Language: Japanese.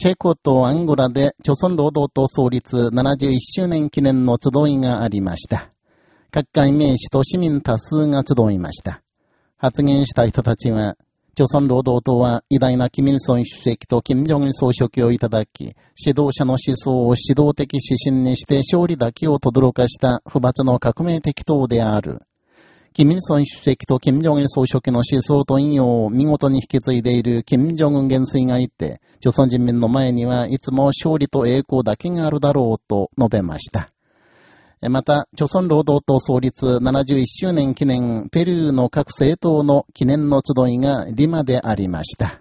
チェコとアンゴラで、朝鮮労働党創立71周年記念の集いがありました。各界名士と市民多数が集いました。発言した人たちは、朝鮮労働党は偉大なキミルソン主席と金正恩総書記をいただき、指導者の思想を指導的指針にして勝利だけを轟かした不罰の革命的党である。キミルソン主席と金正恩総書記の思想と引用を見事に引き継いでいる金正恩元帥がいて、朝鮮人民の前にはいつも勝利と栄光だけがあるだろうと述べました。また、朝鮮労働党創立71周年記念ペルーの各政党の記念の集いがリマでありました。